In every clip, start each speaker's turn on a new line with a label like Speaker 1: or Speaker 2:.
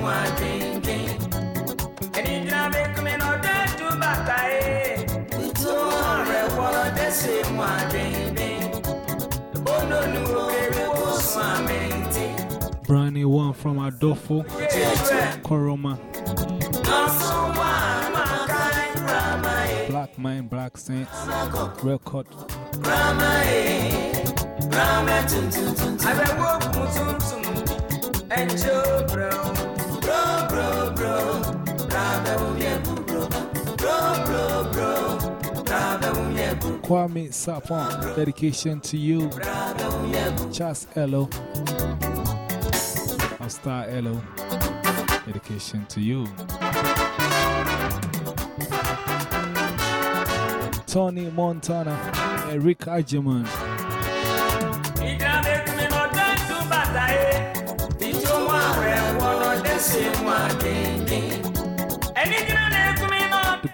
Speaker 1: mu adwendwen ɛni gyina bɛkumi na ɔde tu bata ye tó arẹwọ ɔde se mu adwendwen bono nu okere kó sun amenti
Speaker 2: Brand new one from Adolfo Koroma.
Speaker 1: nọsùn wà máa rama ye
Speaker 2: Black Mind, Black Saints record.
Speaker 1: kun tuntum ẹnjẹ
Speaker 2: Kwame Sapon, dedication to you. Charles Elo. I'll Elo. Dedication to you. Tony Montana, Eric Ajiman,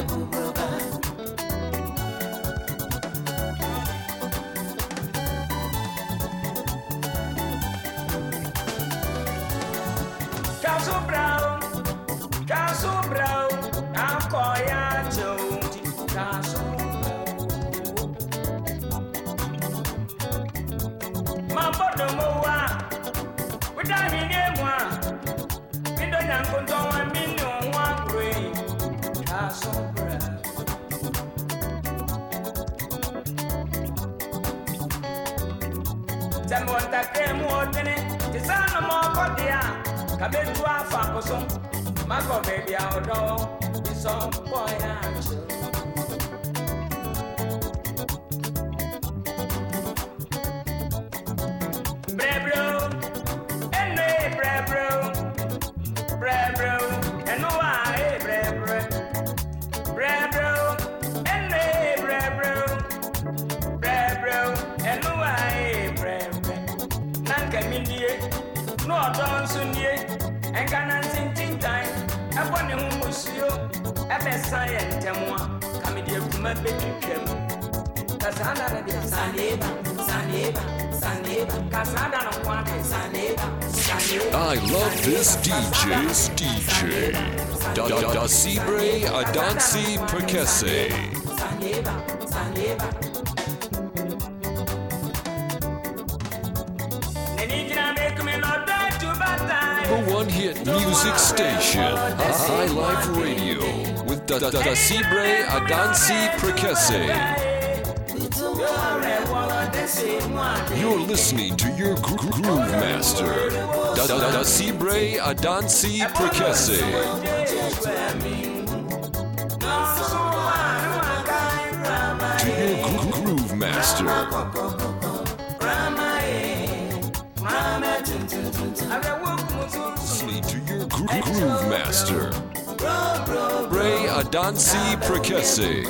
Speaker 1: ràbẹ̀ Tẹ̀mú ọ̀tà kẹ́mu ọ̀dẹ́ni, ti sáà nà mọ́ ọkọ̀ di a, kàbẹ́tù àfà kòsó, má kọ̀ bèbí àwọ̀dọ́, na nka mi nie na ɔdɔ nso nie ɛnka na ntintintan ɛbɔ ne ho musuo ɛbɛsa yɛ ntɛm a ka mede akuma bɛtwitwam ka saa da no deɛ saneba saneba saneba ka da no ho ade saneba
Speaker 3: I love this DJ. This DJ. Da da da Sibre Adansi Prekese.
Speaker 1: saneba saneba
Speaker 3: Number one hit music station. High Life Radio. With da da da Sibre Adansi Prekese. You're listening to your gro- groove master. Da da da Sibre Adansi Prekese. To your gro- groove master. Groove master. Ray Adansi Prekese.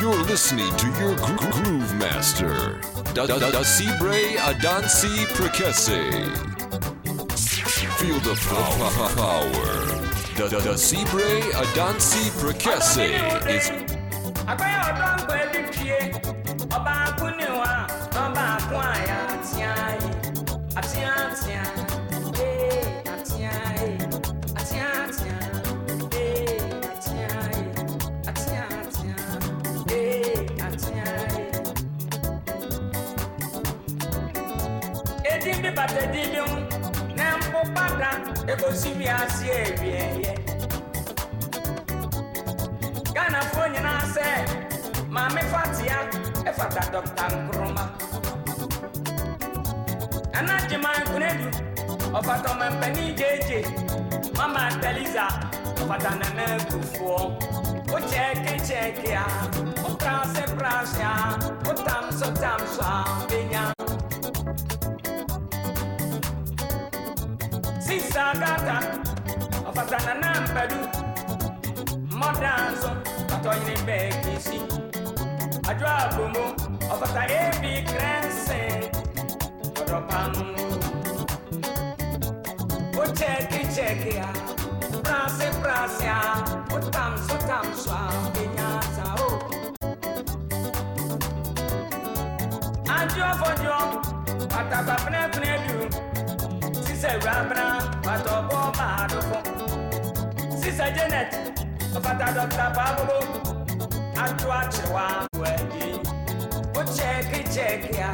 Speaker 3: You're listening to your gro- groove master. Da da da Sibre Adansi Prekese. Feel the pow- power. Da da da Sibre Adansi Prekese is
Speaker 1: Agbẹ́yẹ ọ̀dọ́ padà, egosi bi asị ebi ẹyẹ. ghanafoɔ nyinaa sɛ maame fatea ɛfata dɔkta nkroma ɛna gyema nkune mpenedu ọfata ọmọ mpani jeje. Mama teliza ọfata nana o cheke cheke a o prase prase a o tamso tamso a sisa gata ọfata nana mpedu mọdanso fatọyini bẹẹ kisi adwo abomo ọfata ebi kẹrẹnsẹ ọdọpanu o cheke a prase prase o tamso tamso a benya sa o oh. adwo fọdwo patapa pẹnẹpẹnẹ du sisẹ wurabena patọbọ maa do fọ sisẹ janet ọfata dọkita pablo akyewa wẹdi o cheke cheke a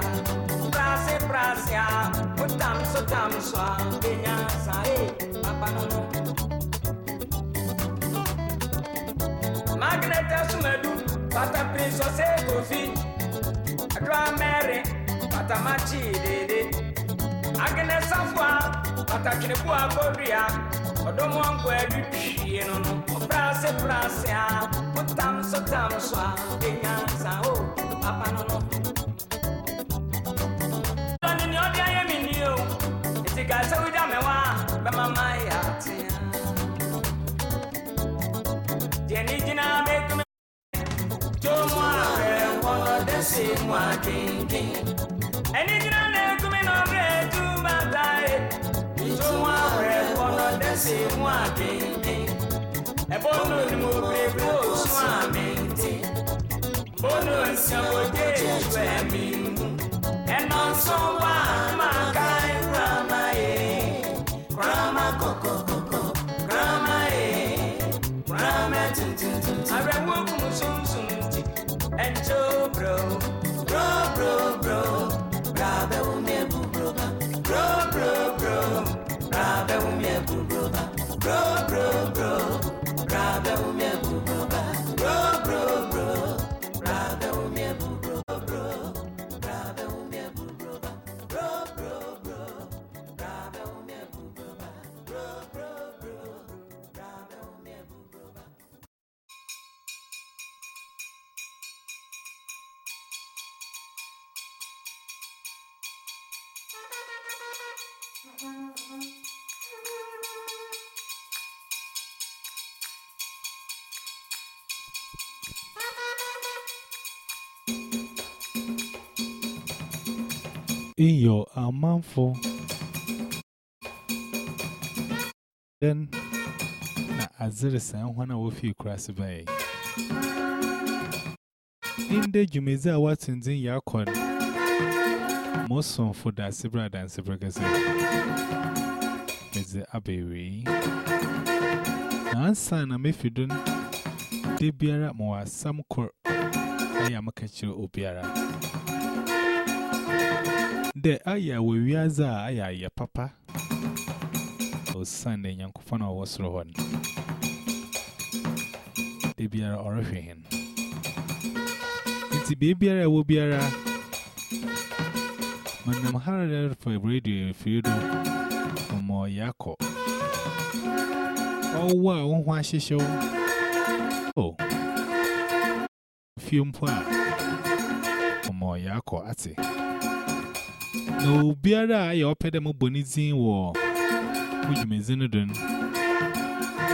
Speaker 1: prase prase a o tamso tamso a benya sa e papa nono. Magnet Sumadu, Pata Prince Ose Kofi, Adra Mary, Pata Machi Dede, Agnes Safwa, Pata Kinepua Godria, Odomo Anko Edu Tshie no no, Prase Prase a, Utam So Tam So a, Benyansa o, Papa no no. Doni ni odi aye mi ni o, eti ka se wida me wa, be mama ya tia. Jenny Jina make me Jomo are one desi mwa kinki. Eni jina ne kumi no one desi mwa kinki. E bono ni mo bre bro swa menti. Bono nsia wo je jwe mi. E non so wa
Speaker 2: in your amanfo. Then, Azirisa, one of you cross by. In the Jumiza, what's in the Yakon? Most on for the Sibra than Sibra Gazette. Is the Abbey. Nansa na mefidun de biara mo I am a makachiro obiara de aya we wiaza aya ya papa. O sande nyankofa na wosoro hon de biara orehwe hin nti biara wo biara Madam Harriet for radio if you do more Yako. Oh, wow, why she show? Oh, film plan for more Yako at it. No, Biara, your pedamo bonizin war, which means in a dun.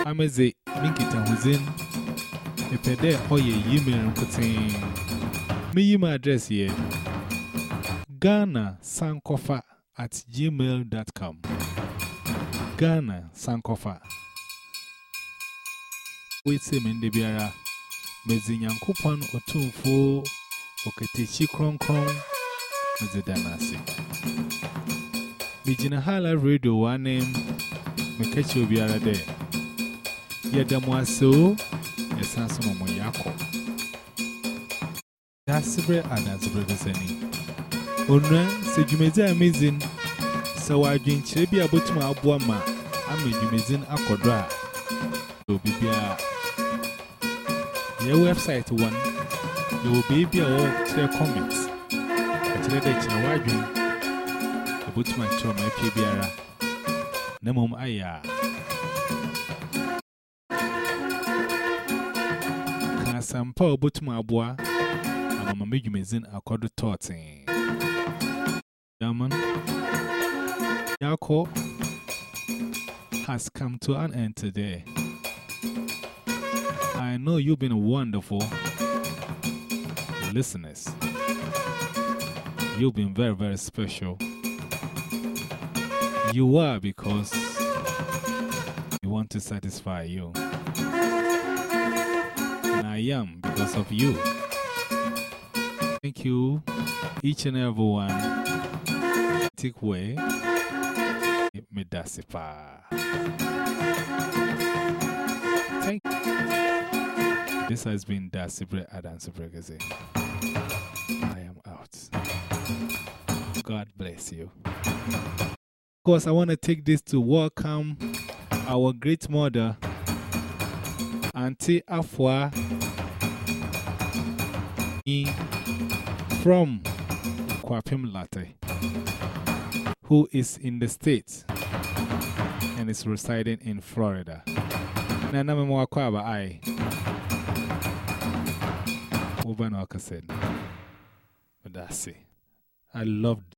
Speaker 2: I'm a zay, Minkita was in a pede, hoye, you mean, me, you my address here. Ghana sankofa at gmail.com ghana sankofa We say mende biara mezi nyankopon otumfo oketechi kronkron mezi danasi Mijina hala radio wane mekachi obiara de. Yeda mwaso, yesanso momo yako. Yasibre anazibre guseni. Onra, said you made amazing. So I drink maybe a bottom of Wama. I made you amazing Akodra. a. be your website one. You will be able to your comments. But let it know why you put my chum, my a. Namum Aya. Can some poor bottom I Wama? I'm a major amazing Akodu Torting. Yaman Yako has come to an end today. I know you've been wonderful listeners. You've been very, very special. You are because we want to satisfy you. And I am because of you. Thank you, each and everyone. Take way. Me dasipa. Thank. This has been Dasibre Adansi Prekese. I am out. God bless you. Of course, I want to take this to welcome our great mother, Auntie Afua, from Kwapim Larteh, who is in the States and is residing in Florida. It. I loved